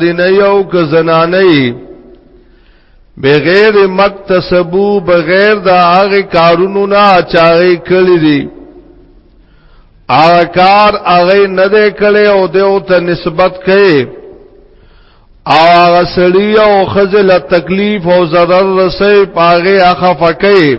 دین یو که زنانه بغیر مکتسبو بغیر د هغه کارونو نه چاغې کړې دي آکار هغه نه دې کړې او دې او ته نسبت کړي او هغه سړی او خزل تکلیف او ضرر رسې پاغه اخفقې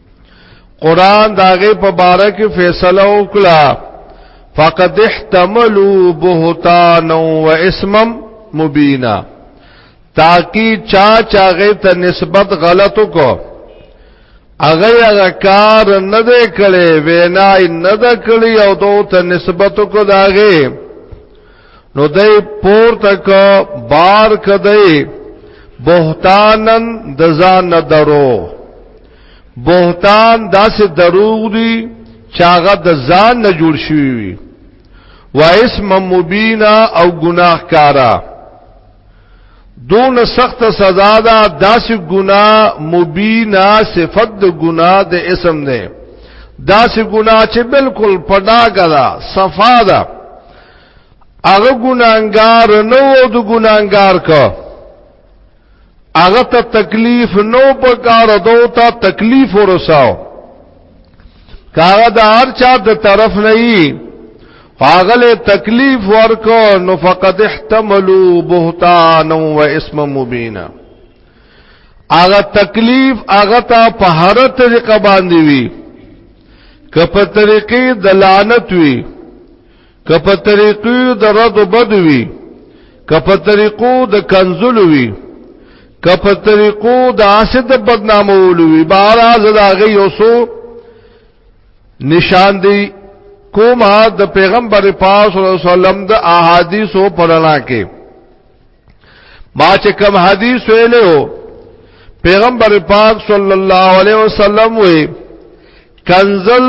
قران داغه په باره کې فیصله وکړه فقد احتملوا بهتانا و اسما مبینا تاکي چا چاغه ته نسبت غلط کو اغه هغه کار نه دی کړي وینا نه ده کړي او دوی ته نسبت کو داغه نو دای پور تک بار کدی بهتانن د ځان درو بهتان داسې دروغ دي چې هغه د ځان نه جوړ شوی وي و اسم مبینا او گناه کارا دون سخت سزا دا داس گناه مبینا صفت د گناه د اسم نه داس گناه چې بالکل پډاګه دا صفا ده هغه ګناګار نو د ګناګار کو هغه ته تکلیف نو پکار دو ته تکلیف ورساو کاغه د هر چا د طرف نه یي هغه تکلیف ورکو نو فقد احتملوا بهتانا و اسم مبینا هغه تکلیف هغه ته په هر طریقه باندې وي کپه طریقې د لعنت وي که په طریقو د رد و بد وي که په طریقو د کنزل وي که په طریقو د اسد بدنامول وي بهر از دا غي یوسو نشان دی کومه د پیغمبر پاک صلی الله علیه وسلم د احادیثو پرانا کې ما چې کوم حدیث ویلو پیغمبر پاک صلی الله علیه وسلم وی کنزل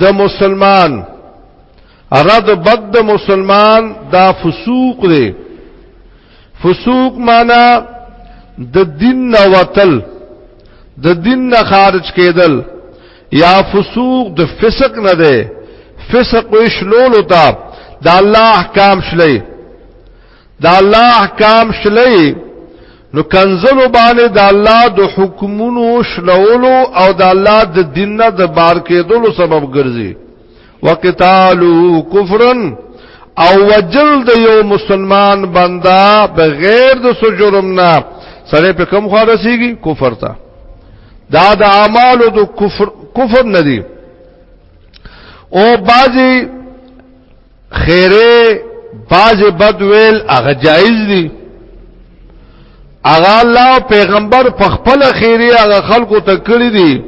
د مسلمان رد بد د مسلمان دا فسوق دی فسوق معنا د دین نه وتل د دین نه خارج کېدل یا فسوق د فسق نه دی فسق وشلول او دا الله احکام شلی دا الله احکام شلې نو کنزلو باندې د الله د حکمونو شلولو او د الله د دین نه د بار کېدلو سبب ګرځي وقتالو کفرن او وجل د یو مسلمان بندا بغیر د سو جرم نه سره په کم خو رسیږي کفر ته دا د اعمالو د کفر کفر ندی او بعضی خیره باز بد ویل هغه جایز دي هغه الله پیغمبر په خپل خیره هغه خلکو ته کړی دي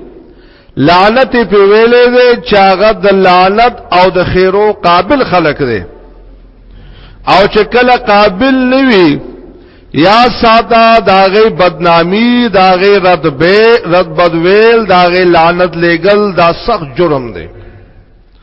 لعنت په ویلې دي چې هغه د لعنت او د خیرو قابل خلک دي او چې کله قابل نوي یا ساده داغه بدنامی داغه رد به رد بدویل داغه لعنت لګل دا سخت جرم دی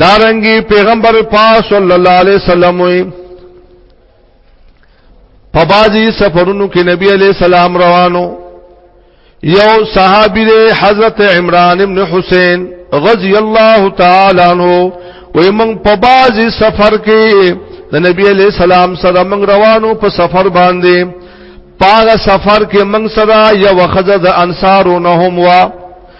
دارنګي پیغمبر پاک صلی الله علیه وسلم وي په بازي سفرونو کې نبی علی السلام روانو یو صحابي دی حضرت عمران ابن حسین رضی الله تعالی عنہ وې موږ په بازي سفر کې د نبی علی السلام سره موږ روانو په سفر باندې پاغه سفر کې موږ سره یو خزه د انصارو نه هم وا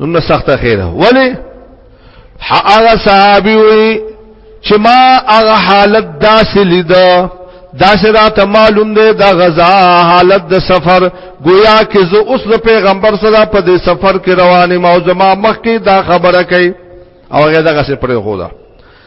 نو سخته خیره ولی هغه صحابي وي چې ما هغه حالت داسې لیدا داسې راته معلوم دی دا غزا حالت د سفر گویا کې زه اوس د پیغمبر سره په دې سفر کې روانې ما او زما مخ کې دا خبره کوي او هغه دغه څه پرې خو ده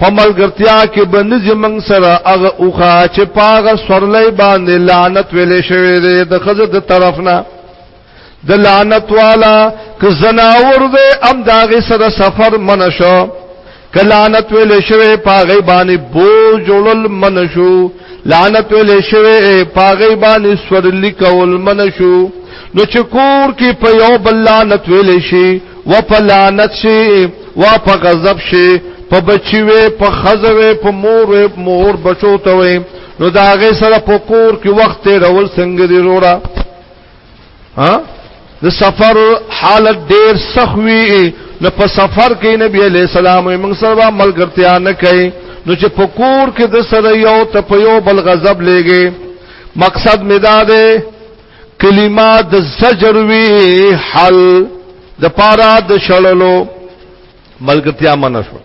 په ملګرتیا کې بنځي موږ سره هغه اوخه چې پاغه سورلې باندې لعنت ویلې شوی دی د خزه د طرف نه د لعنت والا ک زناور دې ام داغه سره سفر منشو ک لعنت ویلې شوی پاغه باندې بو جوړل منشو لعنت ویلې شوی پاغه باندې سورلې کول منشو نو چې کور کې په یو بل لعنت ویلې شي و په لعنت شي و په غضب شي په بچي وي په خزوي په مور وي مور بچو ته وي نو دا غي سره په کور کې وخت رول څنګه دی رورا ها د سفر حالت ډیر سخوي نو په سفر کې نبی عليه السلام موږ سره ملګرتیا نه کوي نو چې په کور کې د سره یو ته په یو بل غضب لګي مقصد مداده کلمه د زجر وی حل د پارا د شړلو ملګرتیا منشو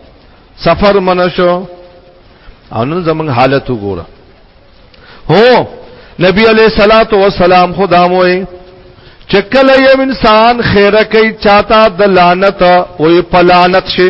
سفر منشو او نن زمون حالت وګوره هو نبی علیہ الصلات والسلام خدا موي چکل یو انسان خیره کوي چاته د لعنت او پلانت شي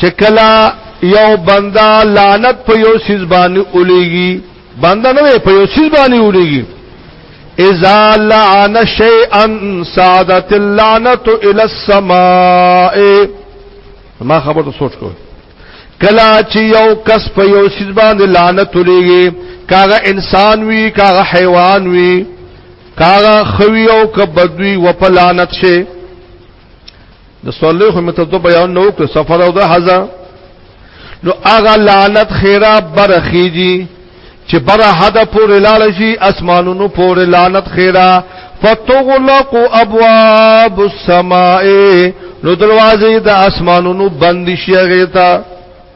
چې کلا یو بندا لعنت په یو سیز باندې اولیږي بندا نه په یو سیز باندې اولیږي اذا لعن شيئا سعدت اللعنه الى السماء ما خبر ته سوچ کوئ کلا چې یو کس په یو سیز باندې لعنت ولېږي کاغه انسان وی کاغه حیوان وی کاغه خوی او کبدوی و په لعنت شي د صلی خو متدو بیان نو کو سفر او د حزا نو اغه لعنت خیره برخیږي چې بر حد پورې لاړ شي اسمانونو پورې لعنت خیره فتغلق ابواب السماء نو دروازې د اسمانونو بند شي غیتا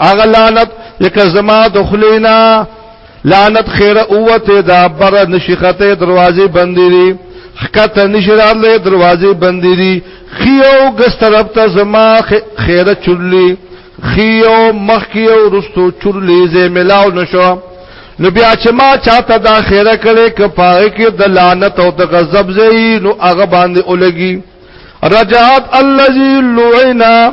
اغه لعنت لکه زما د خلینا لعنت خیر اوته دا بر نشخته دروازې بندې دي خکته نشرار له دروازې بندې دي خيو ګس طرف ته زما خیره چولي خيو مخ کیو رستو چولي زې ملاو نشو نو بیا چې ما چاته دا خیره کړي ک پاره کې د لعنت او د غضب زې نو هغه باندې اولګي رجعت الذي لعنا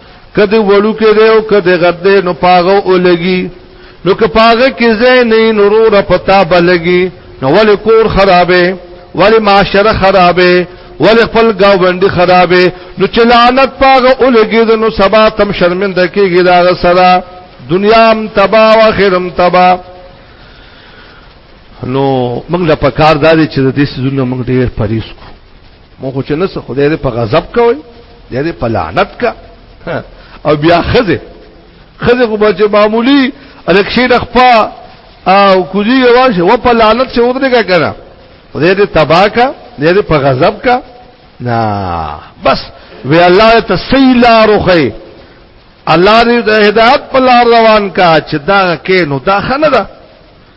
کدی وړو کې دی او کدی غټ دی نو پاغه ولګي نو که پاغه کې زین نه نورور پتا بلګي نو ول کور خرابې ول معاشره خرابې ول خپل گاوندې خرابې نو چې لعنت پاغه ولګي نو سبا تم شرمنده کېږي دا سره دنیا هم تبا او اخرم تبا نو موږ له پکار دادې چې د دې سيزونو موږ ډېر پریس کو مو خو چې نس خدای دې په غضب کوي دې په لعنت کا او بیا خزه خزه خو به معمولی الکشي نخپا او کوزي واشه و په لعنت څه ودرې کا کنه خدای دې تبا کا دې په غضب کا نا بس وی الله تسیلا روخی الله دې هدایت په لار روان کا چې دا کې نو دا خنه ده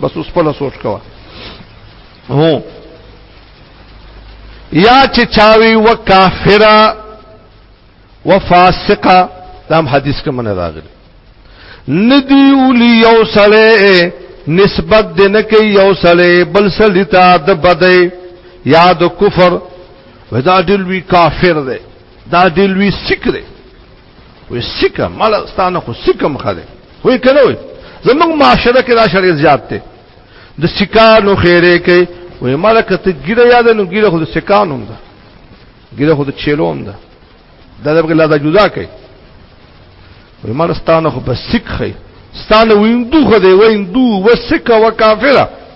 بس اوس په سوچ کوا هو یا چې چاوي وکافرا وفاسقا دام حدیث کې من راغلی ندی اولی یو سړی نسبت دې نه کوي یو سړی بل سړی ته د بدې یا د کفر ودا دلوی کافر دی دا دلوی سکره وې سکه مال ستانه خو سکه مخه ده وې کنه وې زموږ معاشره کې دا شریعت زیات دی د سکانو خیره کوي وې مال کته ګیره یاد نو ګیره خو د سکانو هم ده ګیره خو د چیلو هم ده دا دغه لا دا جدا کوي وې مال ستانه خو بس سکه ستانه ویندو خو دی ویندو وسکه وکافره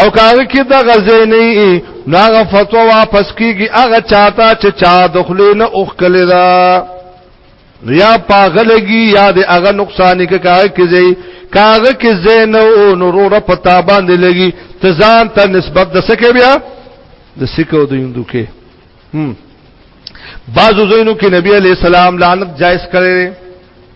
او کاغه کې د غزې نه نو هغه فتوا واپس کیږي هغه چاته چې چا دخلې نه اوخ کړي دا یا پاغلګي یا د هغه نقصان کې کاغه کې زی کاغه کې زین او نورور پتا باندې لګي ته ځان ته نسبت د سکه بیا د سکه او د یندو کې هم بعضو زینو کې نبی علی السلام لعنت جائز کړي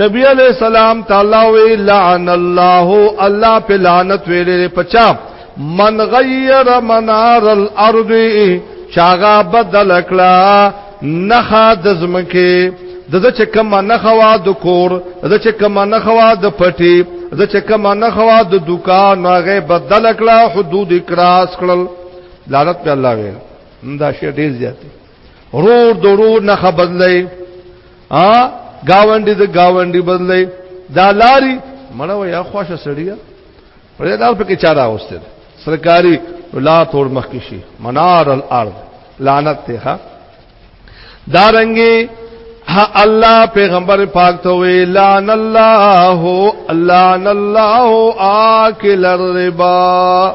نبی علیہ السلام تعالی وی لعن الله الله په لعنت ویلې پچا من غیر منار الارض چاغا بدل کړه نخا د زمکه د د چې کم نه خوا د کور د چې کم نه خوا د پټي د چې کم نه خوا د دکان هغه بدل کړه حدود کراس کړل لعنت په الله وی دا شی ډیر زیات رور د رور نه خبدلې ا گاونډي د گاونډي بدلې دا لاري مړه یا خوښه سړیا پرې دا په کې چاره اوسته سرکاري لا تور مخ کې شي منار الارض لعنت ته ها دارنګي الله پیغمبر پاک ته وی لعن الله لعن الله آکل الربا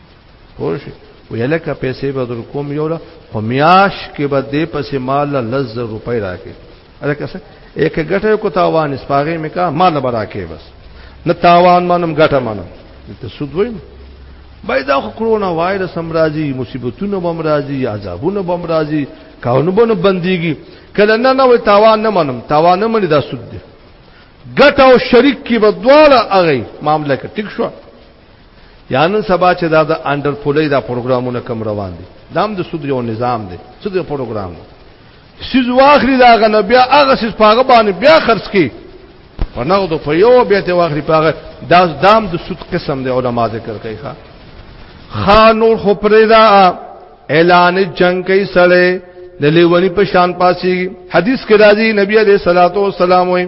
پوه شئ ویلکه پیسې به در کوم یو له قمیاش کې به دې پسې مال لز روپۍ راکې الکه څه یک غټه کو تاوان اسپاغه مې کا مال به راکې بس نه تاوان منم غټه منم ته سود وایم بای دا کرونا وایرس هم راځي مصیبتونه هم راځي عذابونه هم راځي کاونه بنو بنديږي کله نه نه تاوان نه منم تاوان نه مني دا سود دي ګټه او شریک کې بدواله اغه معاملې کې ټیک شو یا نن سبا چې دا د انډر پولې دا پروګرامونه کم روان دي دا هم د سود یو نظام دی سود یو پروګرام دی سیز واخلي دا غنه بیا هغه سیز پاغه باندې بیا خرڅ کی په نغدو په یو بیا ته واخلي پاغه دا دام د سود قسم دی علما ذکر کوي ښا خانور خو پرېدا اعلان جنگ کوي سړی د لیونی په شان پاسي حدیث کې راځي نبی عليه الصلاه والسلام وایي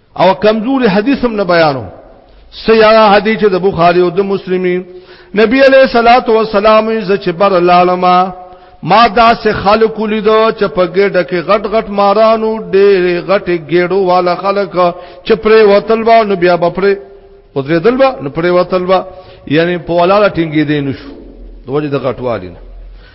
او کمزوري حدیث هم نه بیانو سیارا حدیث د بخاری او د مسلمي نبی علیہ الصلات والسلام ز چې بر لالما ما دا سه خلق لیدو چې په ګډه کې غټ غټ مارانو ډېر غټ ګېړو والا خلق چې پرې وتل با نو بیا بپره قدرې دل با نو پرې وتل با یعنی په ولاله ټینګې دین شو دوجه د غټوالینه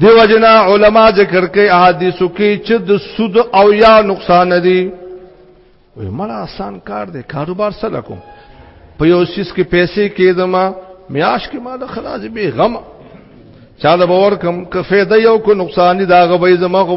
دیو جنا علما ذکر کوي احادیثو کې چې د سود او یا نقصان دي وې مړه آسان کار دی کاروبار سره کوم په یو سیس کې پیسې کېدم میاش کې ما د خلاص به غم چاله باور کم که فایده یو کو نقصان دی دا غوي زما خو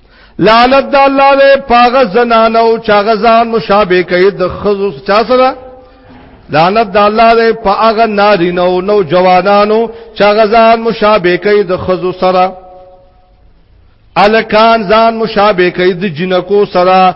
لعنت د الله له پاغه زنانو چاغه ځان مشابه کوي د خزو چا سره لعنت د الله له پاغه نارینو نو جوانانو چاغه ځان مشابه کوي د خزو سره الکان ځان مشابه کوي د جنکو سره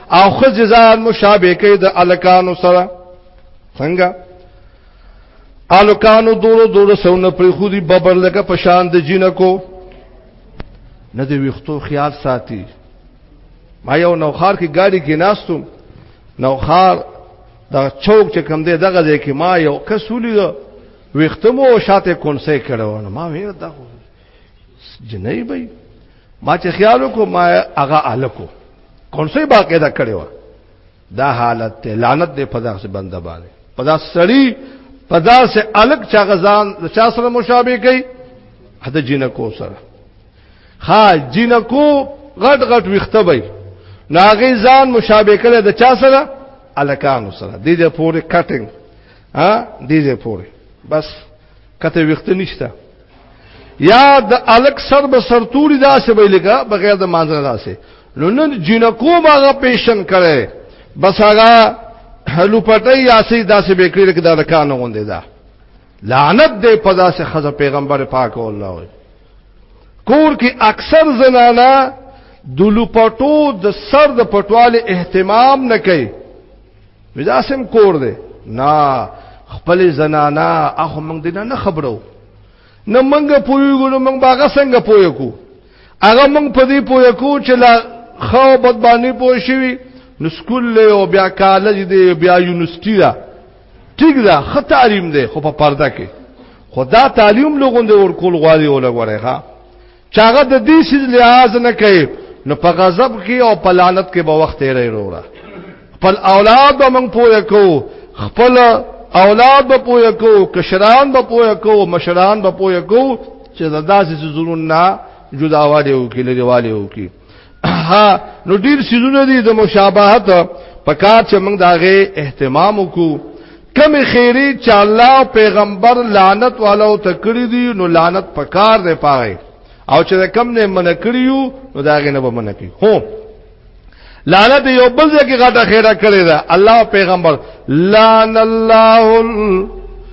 او خځ ځان مشابه کوي د الکانو سره څنګه الکانو دورو دورو سونه پر خودي ببر لکه پشان د جنکو نه دی ویختو خیال ساتي ما یو نوخار کې ګاډي کې ناستم نوخار دا چوک چې کم دی دغه ځای کې ما یو کسولی ویختمو شاته کونسه کړو ما وې دا جنۍ به ما چې خیال وکړو ما هغه الکو کون سي باقاعده کړی و دا حالت ته لعنت دې پدا سے بنده باندې پدا سړی پدا سے الک چا غزان چا سره مشابه کوي حد جنکو سره ها جنکو غټ غټ وخته وي ناغي ځان مشابه کړي د چا سره الکانو سره دې دې پوره کټینګ ها دې دې پوره بس کته وخت نشته یا د الک سر به سرتوري داسې به لګا بغیر د مانځنه داسې نو نن جنکو ماغه پیشن کړي بس هغه هلو پټي یا سي داسې به کړی لکه دا رکان غوندې دا لعنت دې په داسې خزه پیغمبر پاک الله وي کور کې اکثر زنانا د لوپټو د سر د پټوال اهتمام نه کوي وځاسم کور دی نا خپل زنانا اخو موږ دینه نه خبرو نه موږ پویګو نو موږ باغه څنګه پویګو هغه موږ په دې پویګو چې لا خو بد باندې پوه شي نو سکول له او بیا کالج دی بیا یونیورسيټي دا ټیک دا خه تعلیم دی خو په پرده کې خدا تعلیم لوګون دی ور کول غواړي او لګوري ها چاغه د دې سیز لحاظ نه کوي نو په غضب کې او په لعنت کې به وخت یې وروړه خپل اولاد به موږ پوهه کو خپل اولاد به پوهه کو کشران به پوهه کو مشران به پوهه کو چې داسې زورونه جداواله وکړي لريواله وکړي ها نو ډیر سيزونه دي د مشابهت په کار چې موږ داغه اهتمام وکړو کم خیری چې الله پیغمبر لعنت والو تکړی دي نو لعنت په کار دی پاره او چې کم نه من کړیو نو داغه نه به من کړی هو لعنت یو بل ځای کې غټه خیره کړی دا الله پیغمبر لعن الله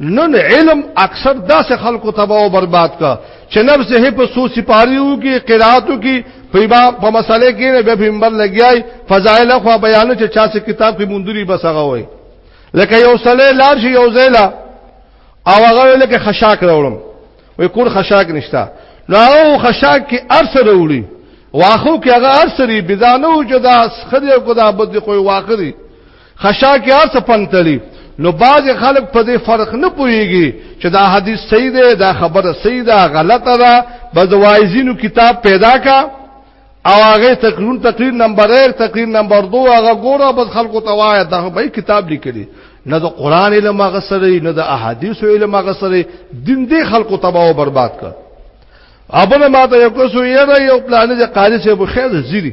نن علم اکثر داسې خلکو تباہ او برباد کا چې نفس هي په سو سپاریو کې قراتو کې په باب په مسالې کې نه به پیغمبر لګیای فضایل خو بیان چې چا سي کتاب کې مندوري بسغه وای لکه یو سړی لار شي یو زیلا او هغه لکه خشاک راوړم وای کور خشاک نشتا نو هغه خشاک کې ارس راوړي واخو کې هغه ارسري بيدانو جدا خدي کو دا بد کوي واخري خشاع کې هر څه پنتلی نو باز خلک په دې فرق نه پويږي چې دا حدیث صحیح دی دا خبره صحیح ده غلطه ده بزوایزینو کتاب پیدا کا او هغه تقریر تقریر نمبر 1 تقریر نمبر 2 هغه ګوره بس خلکو ته وایي دا به کتاب لیکلی نه د قران علم هغه سره نه د احادیث علم هغه سره دین دې خلکو تباہ او برباد کړ ابل ما ته یو کوسو یې یو پلان دې قاری سه بخیر زیری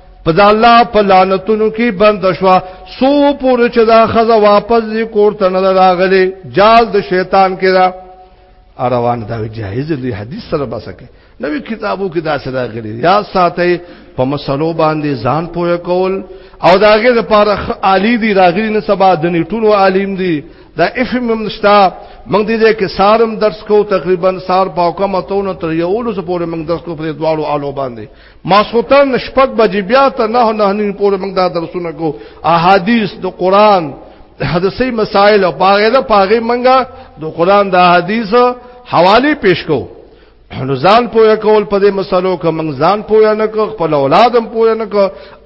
په دا الله په لعنتونو کې بند شو سو پورې چې دا خزه واپس دې کور ته نه راغلي جال د شیطان کې دا روان دا جایز دی حدیث سره بسکه نوې کتابو کې دا سره غلي یا ساتي په مسلو باندې ځان پوهه کول او داګه لپاره عالی دی راغلی نه سبا د نیټونو عالم دی دا افهم مشتا موږ دې کې سارم درس کو تقریبا سار پاوکه متونو تر یو لس پورې موږ درس کو په دواړو آلو باندې ماسخوتن شپږ بجې بیا ته نه نه نیم پورې موږ دا درسونه کو احادیث د قران د حدیثي مسائل او باغې ده پاغې منګه د قران د احادیث حواله پیش کو نو ځان پوهه کول په دې مسلو کې موږ ځان پوهه نه کو خپل اولادم پوهه نه کو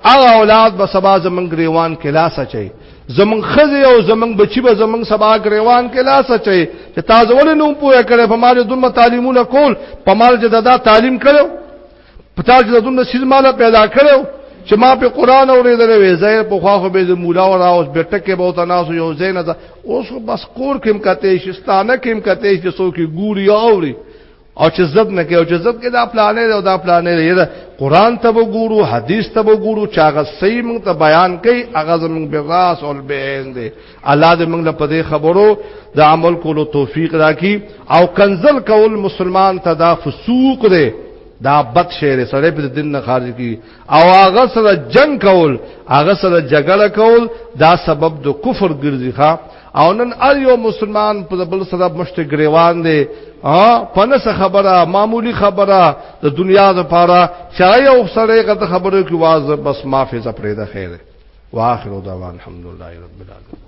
هغه اولاد به سبا زمنګ ریوان کې لاس اچي زمنګ خزه او زمنګ بچي به زمنګ سبا ریوان کې لاس اچي چې تاسو ولې نو پوهه کړې په مال دمه تعلیمونه کول په مال جدا تعلیم کړو پتا چې دونه سیز مال پیدا کړو چې ما په قران اورېدل وې زیر په خواخو به د مولا او راوس بیٹکه به تناسو یو زین ده اوس بس کور کېم کته شستانه کېم کته چې څوک ګوري اوري او چې زب نه کې او چې زب کې دا پلانې او دا پلانې دی قران ته وګورو حدیث ته وګورو چاغه صحیح مونږ ته بیان کوي اغه زمونږ به راس او به دی الله دې موږ له پدې خبرو د عمل کولو توفیق راکړي او کنزل کول مسلمان ته دا فسوق دی دا بد شعر سره په دین نه خارج کی او هغه سره جنگ کول هغه سره جګړه کول دا سبب د کفر ګرځي ښا او نن ار یو مسلمان په بل سره مشت گریوان دی ا پنس خبره معمولی خبره د دنیا لپاره چا یو سره غته خبره کی واز بس معافی زپریده خیره واخر دعوان الحمدلله رب العالمین